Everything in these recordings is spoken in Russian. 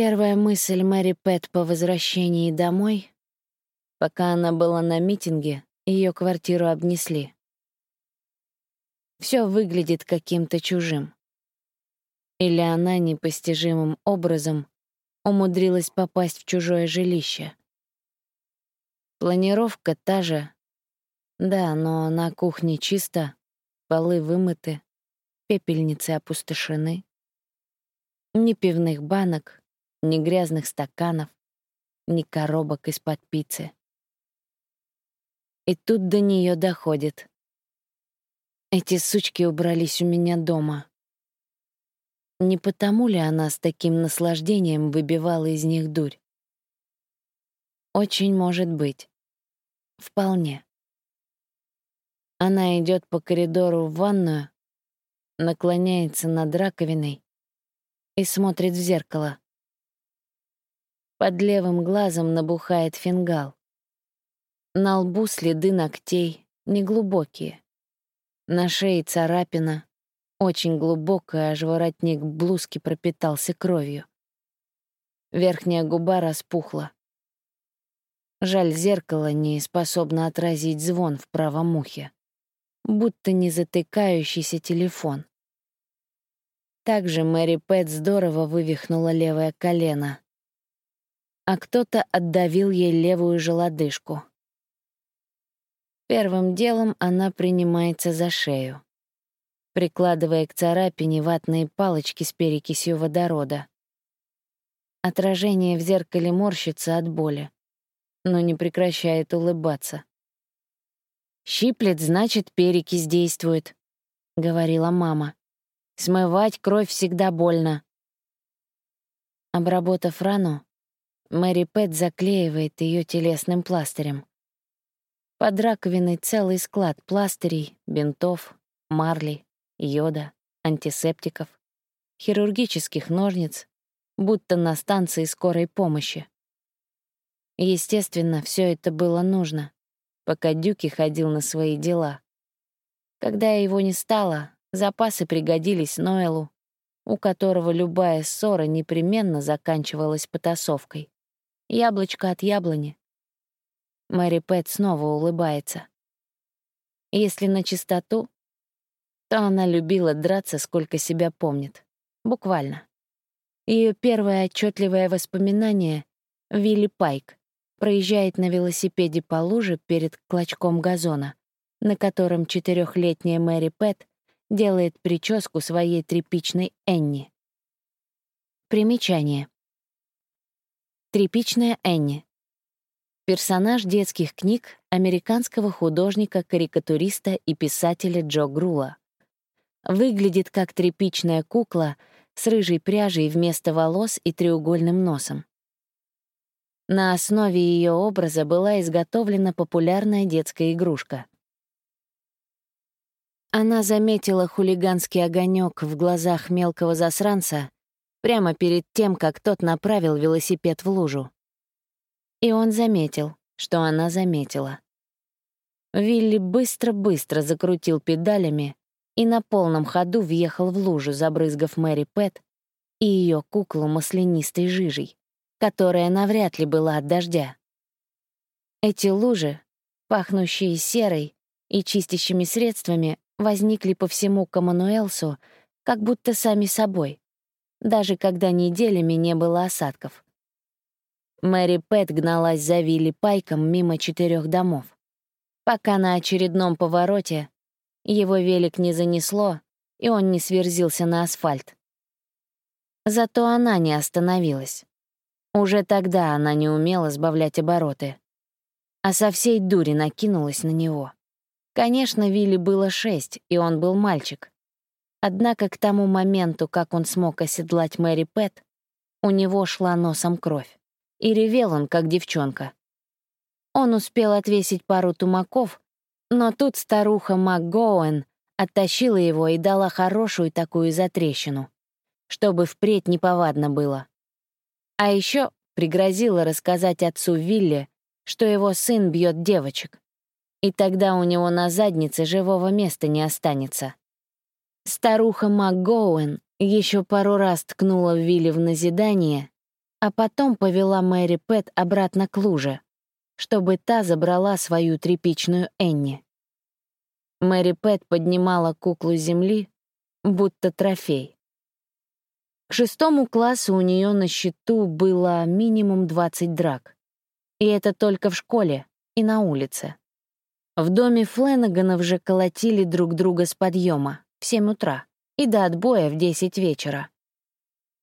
Первая мысль Мэри Пэт по возвращении домой, пока она была на митинге, ее квартиру обнесли. Все выглядит каким-то чужим. Или она непостижимым образом умудрилась попасть в чужое жилище. Планировка та же. Да, но на кухне чисто, полы вымыты, пепельницы опустошены. Ни пивных банок, ни грязных стаканов, ни коробок из-под пиццы. И тут до нее доходит. Эти сучки убрались у меня дома. Не потому ли она с таким наслаждением выбивала из них дурь? Очень может быть. Вполне. Она идет по коридору в ванную, наклоняется над раковиной и смотрит в зеркало. Под левым глазом набухает фингал. На лбу следы ногтей, неглубокие. На шее царапина, очень глубокая, аж воротник блузки пропитался кровью. Верхняя губа распухла. Жаль, зеркало не способно отразить звон в правом ухе. Будто не затыкающийся телефон. Также Мэри Пэт здорово вывихнула левое колено. А кто-то отдавил ей левую же лодыжку. Первым делом она принимается за шею, прикладывая к царапине ватные палочки с перекисью водорода. Отражение в зеркале морщится от боли, но не прекращает улыбаться. «Щиплет, значит, перекись действует», — говорила мама. «Смывать кровь всегда больно». Обработав рану, Мэри Пэт заклеивает ее телесным пластырем. Под раковиной целый склад пластырей, бинтов, марли, йода, антисептиков, хирургических ножниц, будто на станции скорой помощи. Естественно, все это было нужно, пока Дюки ходил на свои дела. Когда его не стало, запасы пригодились Ноэлу, у которого любая ссора непременно заканчивалась потасовкой. Яблочко от яблони. Мэри Пэт снова улыбается. Если на чистоту, то она любила драться, сколько себя помнит. Буквально. Ее первое отчетливое воспоминание — Вилли Пайк проезжает на велосипеде по луже перед клочком газона, на котором четырехлетняя Мэри Пэт делает прическу своей тряпичной Энни. Примечание. Тряпичная Энни Персонаж детских книг американского художника-карикатуриста и писателя Джо Грула. Выглядит как тряпичная кукла с рыжей пряжей вместо волос и треугольным носом. На основе ее образа была изготовлена популярная детская игрушка. Она заметила хулиганский огонек в глазах мелкого засранца прямо перед тем, как тот направил велосипед в лужу. И он заметил, что она заметила. Вилли быстро-быстро закрутил педалями и на полном ходу въехал в лужу, забрызгав Мэри Пэт и ее куклу маслянистой жижей, которая навряд ли была от дождя. Эти лужи, пахнущие серой и чистящими средствами, возникли по всему Камануэлсу как будто сами собой, даже когда неделями не было осадков. Мэри Пэт гналась за Вилли Пайком мимо четырех домов. Пока на очередном повороте его велик не занесло, и он не сверзился на асфальт. Зато она не остановилась. Уже тогда она не умела сбавлять обороты. А со всей дури накинулась на него. Конечно, Вилли было шесть, и он был мальчик. Однако к тому моменту, как он смог оседлать Мэри Пэт, у него шла носом кровь и ревел он, как девчонка. Он успел отвесить пару тумаков, но тут старуха МакГоуэн оттащила его и дала хорошую такую затрещину, чтобы впредь неповадно было. А еще пригрозила рассказать отцу Вилли, что его сын бьет девочек, и тогда у него на заднице живого места не останется. Старуха МакГоуэн еще пару раз ткнула Вилли в назидание а потом повела Мэри Пэт обратно к луже, чтобы та забрала свою тряпичную Энни. Мэри Пэт поднимала куклу земли, будто трофей. К шестому классу у нее на счету было минимум 20 драк. И это только в школе и на улице. В доме Фленаганов же колотили друг друга с подъема в 7 утра и до отбоя в 10 вечера.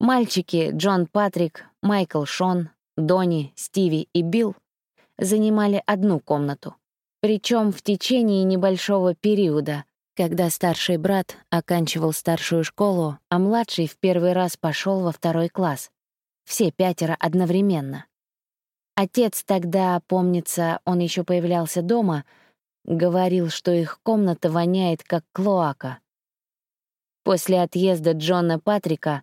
Мальчики Джон Патрик, Майкл Шон, Донни, Стиви и Билл занимали одну комнату. Причем в течение небольшого периода, когда старший брат оканчивал старшую школу, а младший в первый раз пошел во второй класс. Все пятеро одновременно. Отец тогда, помнится, он еще появлялся дома, говорил, что их комната воняет как клоака. После отъезда Джона Патрика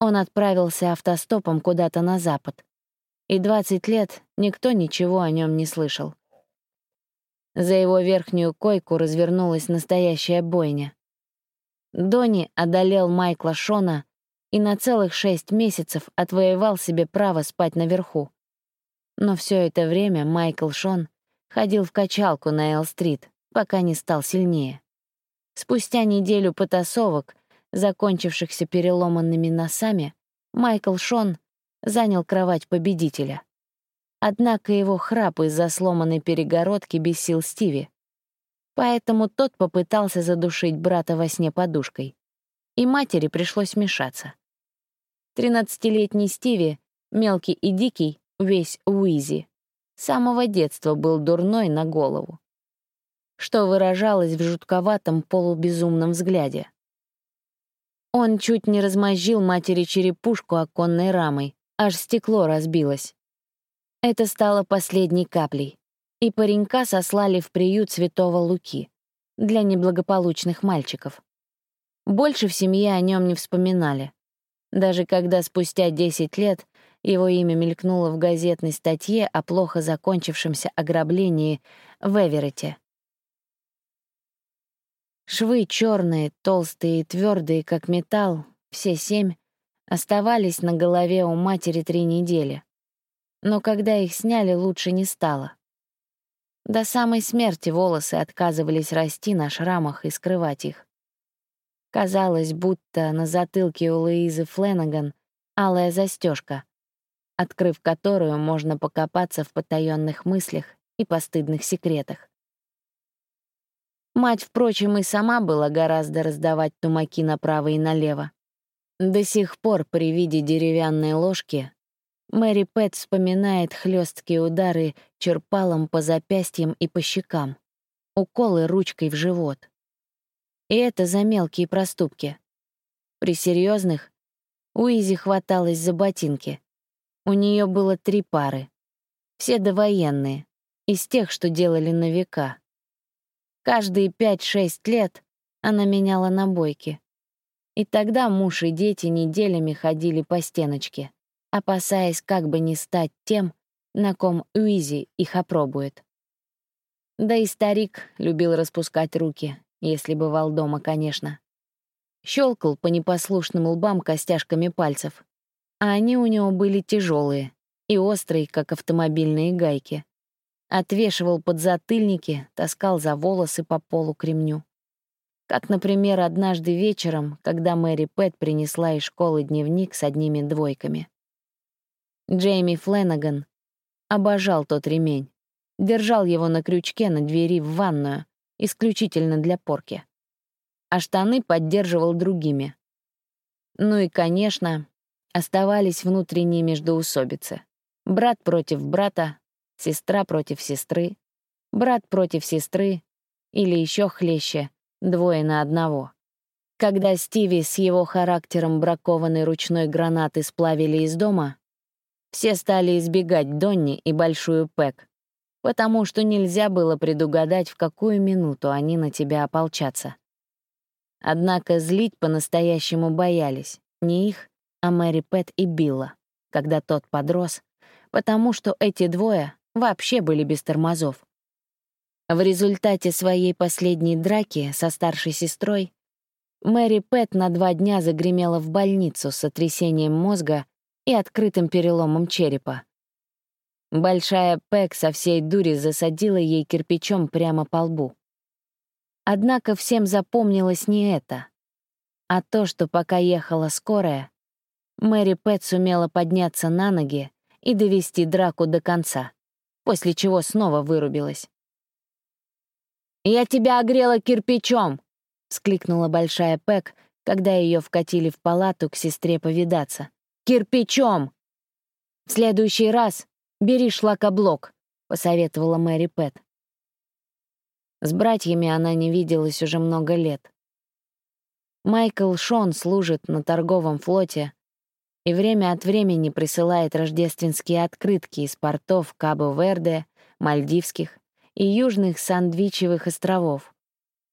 он отправился автостопом куда-то на запад. И 20 лет никто ничего о нем не слышал. За его верхнюю койку развернулась настоящая бойня. Донни одолел Майкла Шона и на целых шесть месяцев отвоевал себе право спать наверху. Но все это время Майкл Шон ходил в качалку на Эл-стрит, пока не стал сильнее. Спустя неделю потасовок, закончившихся переломанными носами, Майкл Шон занял кровать победителя. Однако его храп из-за сломанной перегородки бесил Стиви. Поэтому тот попытался задушить брата во сне подушкой. И матери пришлось вмешаться. Тринадцатилетний Стиви, мелкий и дикий, весь Уизи. С самого детства был дурной на голову. Что выражалось в жутковатом полубезумном взгляде. Он чуть не размозжил матери черепушку оконной рамой, аж стекло разбилось. Это стало последней каплей, и паренька сослали в приют Святого Луки для неблагополучных мальчиков. Больше в семье о нем не вспоминали. Даже когда спустя 10 лет его имя мелькнуло в газетной статье о плохо закончившемся ограблении в Эверете. Швы черные, толстые и твердые, как металл, все семь, оставались на голове у матери три недели. Но когда их сняли, лучше не стало. До самой смерти волосы отказывались расти на шрамах и скрывать их. Казалось, будто на затылке у Луизы Фленаган алая застежка, открыв которую можно покопаться в потаенных мыслях и постыдных секретах. Мать, впрочем, и сама была гораздо раздавать тумаки направо и налево. До сих пор при виде деревянной ложки Мэри Пэт вспоминает хлесткие удары черпалом по запястьям и по щекам, уколы ручкой в живот. И это за мелкие проступки. При серьезных Уизи хваталась за ботинки, у нее было три пары. Все довоенные, из тех, что делали на века. Каждые пять-шесть лет она меняла набойки. И тогда муж и дети неделями ходили по стеночке, опасаясь как бы не стать тем, на ком Уизи их опробует. Да и старик любил распускать руки, если бывал дома, конечно. Щелкал по непослушным лбам костяшками пальцев, а они у него были тяжелые и острые, как автомобильные гайки. Отвешивал подзатыльники, таскал за волосы по полу кремню. Как, например, однажды вечером, когда Мэри Пэт принесла из школы дневник с одними двойками. Джейми Фленаган обожал тот ремень, держал его на крючке на двери в ванную, исключительно для порки. А штаны поддерживал другими. Ну и, конечно, Оставались внутренние междоусобицы. Брат против брата, сестра против сестры, брат против сестры или еще хлеще — двое на одного. Когда Стиви с его характером бракованной ручной гранаты сплавили из дома, все стали избегать Донни и Большую Пэк, потому что нельзя было предугадать, в какую минуту они на тебя ополчатся. Однако злить по-настоящему боялись не их, а Мэри Пэт и Билла, когда тот подрос, потому что эти двое вообще были без тормозов. В результате своей последней драки со старшей сестрой Мэри Пэт на два дня загремела в больницу с сотрясением мозга и открытым переломом черепа. Большая Пэк со всей дури засадила ей кирпичом прямо по лбу. Однако всем запомнилось не это, а то, что пока ехала скорая, Мэри Пэт сумела подняться на ноги и довести драку до конца, после чего снова вырубилась. «Я тебя огрела кирпичом!» — вскликнула большая Пэк, когда ее вкатили в палату к сестре повидаться. «Кирпичом!» «В следующий раз бери шлакоблок», — посоветовала Мэри Пэт. С братьями она не виделась уже много лет. Майкл Шон служит на торговом флоте и время от времени присылает рождественские открытки из портов Кабо-Верде, Мальдивских и Южных Сандвичевых островов.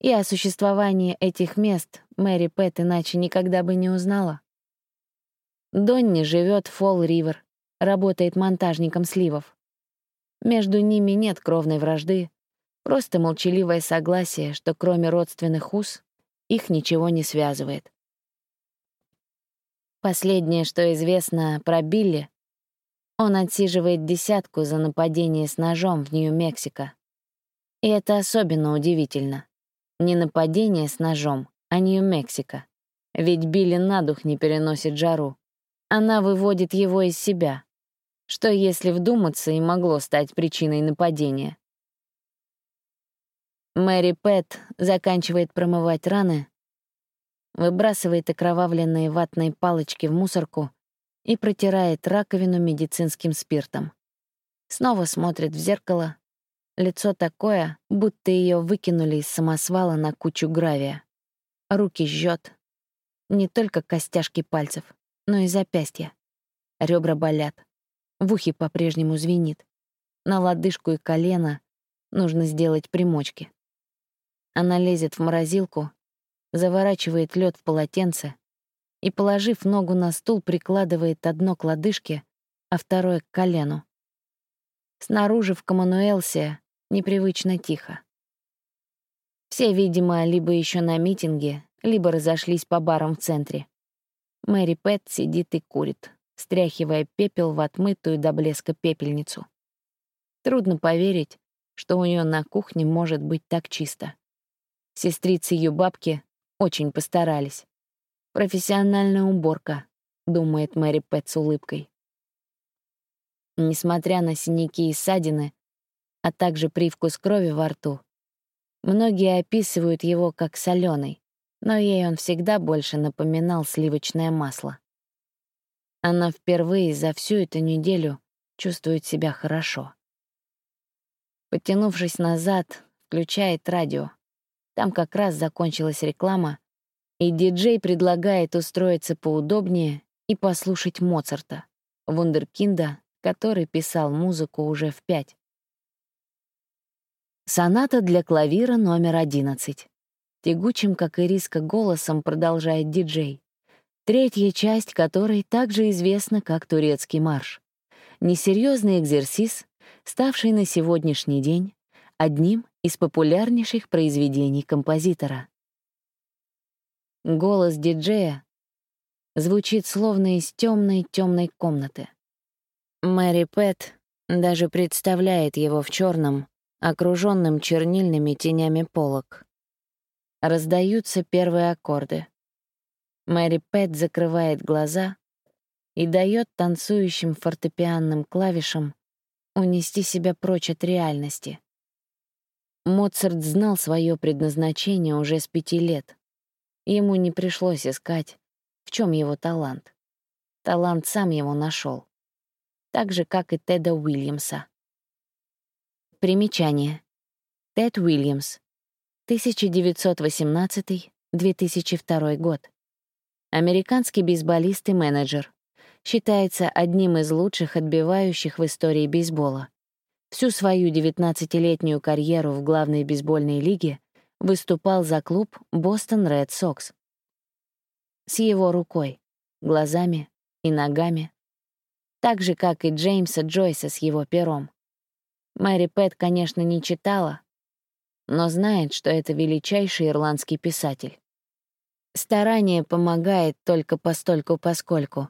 И о существовании этих мест Мэри Пэт иначе никогда бы не узнала. Донни живет в Фолл-Ривер, работает монтажником сливов. Между ними нет кровной вражды, просто молчаливое согласие, что кроме родственных уз их ничего не связывает. Последнее, что известно про Билли, он отсиживает десятку за нападение с ножом в Нью-Мексико. И это особенно удивительно. Не нападение с ножом, а Нью-Мексико. Ведь Билли на дух не переносит жару. Она выводит его из себя. Что, если вдуматься, и могло стать причиной нападения? Мэри Пэт заканчивает промывать раны, выбрасывает окровавленные ватные палочки в мусорку и протирает раковину медицинским спиртом. Снова смотрит в зеркало, Лицо такое, будто ее выкинули из самосвала на кучу гравия. Руки жжет. Не только костяшки пальцев, но и запястья. Ребра болят. В ухе по-прежнему звенит. На лодыжку и колено нужно сделать примочки. Она лезет в морозилку, заворачивает лед в полотенце и, положив ногу на стул, прикладывает одно к лодыжке, а второе — к колену. Снаружи в Коммануэлсе непривычно тихо. Все, видимо, либо еще на митинге, либо разошлись по барам в центре. Мэри Пэт сидит и курит, стряхивая пепел в отмытую до блеска пепельницу. Трудно поверить, что у нее на кухне может быть так чисто. Сестрицы ее бабки очень постарались. Профессиональная уборка, думает Мэри Пэт с улыбкой. Несмотря на синяки и ссадины, а также привкус крови во рту. Многие описывают его как соленый, но ей он всегда больше напоминал сливочное масло. Она впервые за всю эту неделю чувствует себя хорошо. Потянувшись назад, включает радио. Там как раз закончилась реклама, и диджей предлагает устроиться поудобнее и послушать Моцарта, вундеркинда, который писал музыку уже в пять. Соната для клавира номер 11. Тягучим, как и риска, голосом продолжает диджей. Третья часть которой также известна как турецкий марш. Несерьезный экзерсис, ставший на сегодняшний день одним из популярнейших произведений композитора. Голос диджея звучит словно из темной темной комнаты. Мэри Пэт даже представляет его в черном, окруженным чернильными тенями полок. Раздаются первые аккорды. Мэри Пэт закрывает глаза и дает танцующим фортепианным клавишам унести себя прочь от реальности. Моцарт знал свое предназначение уже с пяти лет. Ему не пришлось искать, в чем его талант. Талант сам его нашел, так же, как и Теда Уильямса. Примечание. Тед Уильямс. 1918-2002 год. Американский бейсболист и менеджер. Считается одним из лучших отбивающих в истории бейсбола. Всю свою 19-летнюю карьеру в главной бейсбольной лиге выступал за клуб Бостон Ред Сокс. С его рукой, глазами и ногами. Так же, как и Джеймса Джойса с его пером. Мэри Пэт, конечно, не читала, но знает, что это величайший ирландский писатель. Старание помогает только постольку-поскольку.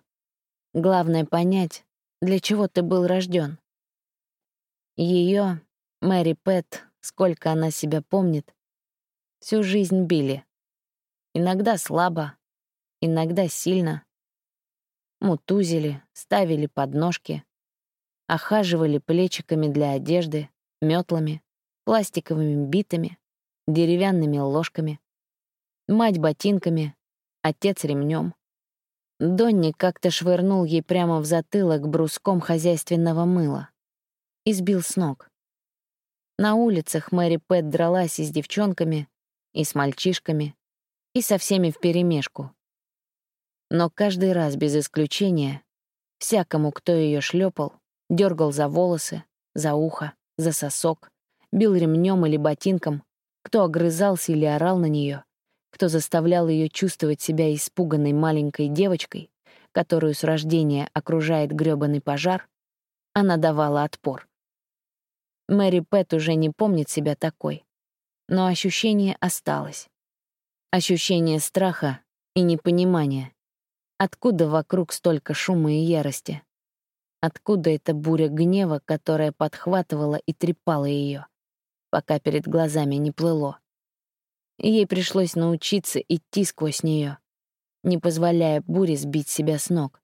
Главное понять, для чего ты был рожден. Ее, Мэри Пэт, сколько она себя помнит, всю жизнь били. Иногда слабо, иногда сильно. Мутузили, ставили подножки, охаживали плечиками для одежды, метлами, пластиковыми битами, деревянными ложками, мать ботинками, отец ремнем. Донни как-то швырнул ей прямо в затылок бруском хозяйственного мыла и сбил с ног. На улицах Мэри Пэт дралась и с девчонками, и с мальчишками, и со всеми вперемешку. Но каждый раз без исключения всякому, кто ее шлепал, дергал за волосы, за ухо, за сосок, бил ремнем или ботинком, кто огрызался или орал на нее, кто заставлял ее чувствовать себя испуганной маленькой девочкой, которую с рождения окружает грёбаный пожар, она давала отпор. Мэри Пэт уже не помнит себя такой, но ощущение осталось. Ощущение страха и непонимания. Откуда вокруг столько шума и ярости? Откуда эта буря гнева, которая подхватывала и трепала ее, пока перед глазами не плыло? Ей пришлось научиться идти сквозь нее, не позволяя буре сбить себя с ног.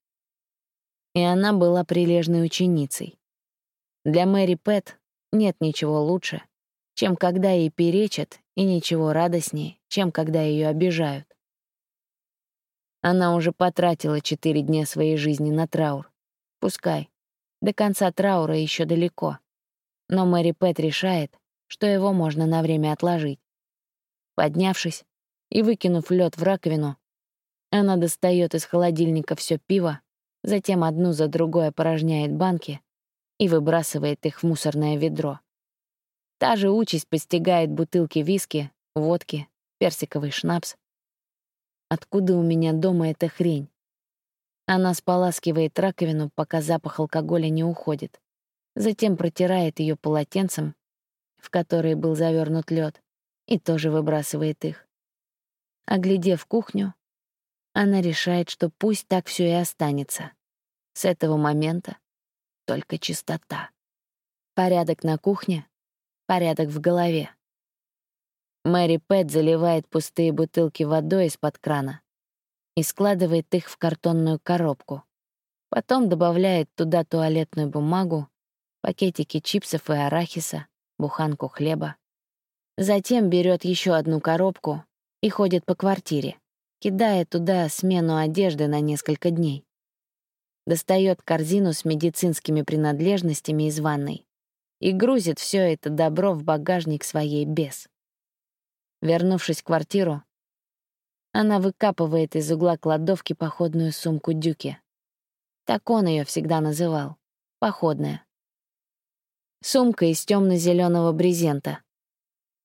И она была прилежной ученицей. Для Мэри Пэт нет ничего лучше, чем когда ей перечат, и ничего радостнее, чем когда ее обижают. Она уже потратила четыре дня своей жизни на траур. Пускай. До конца траура еще далеко. Но Мэри Пэт решает, что его можно на время отложить. Поднявшись и выкинув лед в раковину, она достает из холодильника все пиво, затем одну за другой опорожняет банки и выбрасывает их в мусорное ведро. Та же участь постигает бутылки виски, водки, персиковый шнапс. Откуда у меня дома эта хрень? Она споласкивает раковину, пока запах алкоголя не уходит. Затем протирает ее полотенцем, в которое был завернут лед, и тоже выбрасывает их. Оглядев кухню, она решает, что пусть так все и останется. С этого момента только чистота. Порядок на кухне, порядок в голове. Мэри Пэт заливает пустые бутылки водой из-под крана и складывает их в картонную коробку. Потом добавляет туда туалетную бумагу, пакетики чипсов и арахиса, буханку хлеба. Затем берет еще одну коробку и ходит по квартире, кидая туда смену одежды на несколько дней. Достает корзину с медицинскими принадлежностями из ванной и грузит все это добро в багажник своей без. Вернувшись в квартиру, она выкапывает из угла кладовки походную сумку Дюки. Так он ее всегда называл. Походная. Сумка из темно зеленого брезента —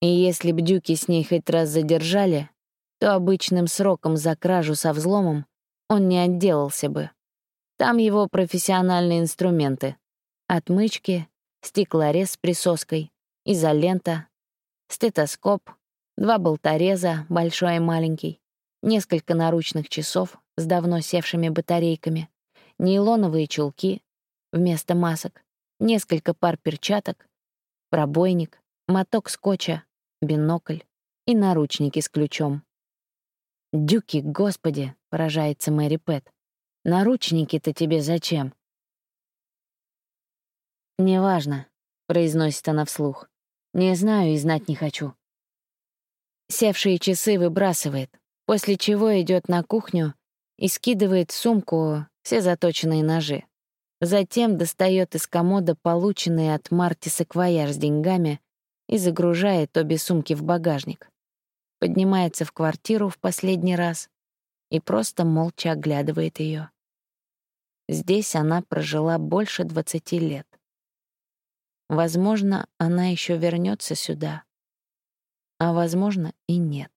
и если б Дюки с ней хоть раз задержали, то обычным сроком за кражу со взломом он не отделался бы. Там его профессиональные инструменты. Отмычки, стеклорез с присоской, изолента, стетоскоп, два болтореза, большой и маленький, несколько наручных часов с давно севшими батарейками, нейлоновые чулки вместо масок, несколько пар перчаток, пробойник, моток скотча, бинокль и наручники с ключом. «Дюки, господи!» — поражается Мэри Пэт. «Наручники-то тебе зачем?» «Неважно», — произносит она вслух. «Не знаю и знать не хочу». Севшие часы выбрасывает, после чего идет на кухню и скидывает в сумку все заточенные ножи. Затем достает из комода полученный от Марти саквояж с деньгами и загружает обе сумки в багажник. Поднимается в квартиру в последний раз и просто молча оглядывает ее. Здесь она прожила больше 20 лет. Возможно, она еще вернется сюда, а возможно и нет.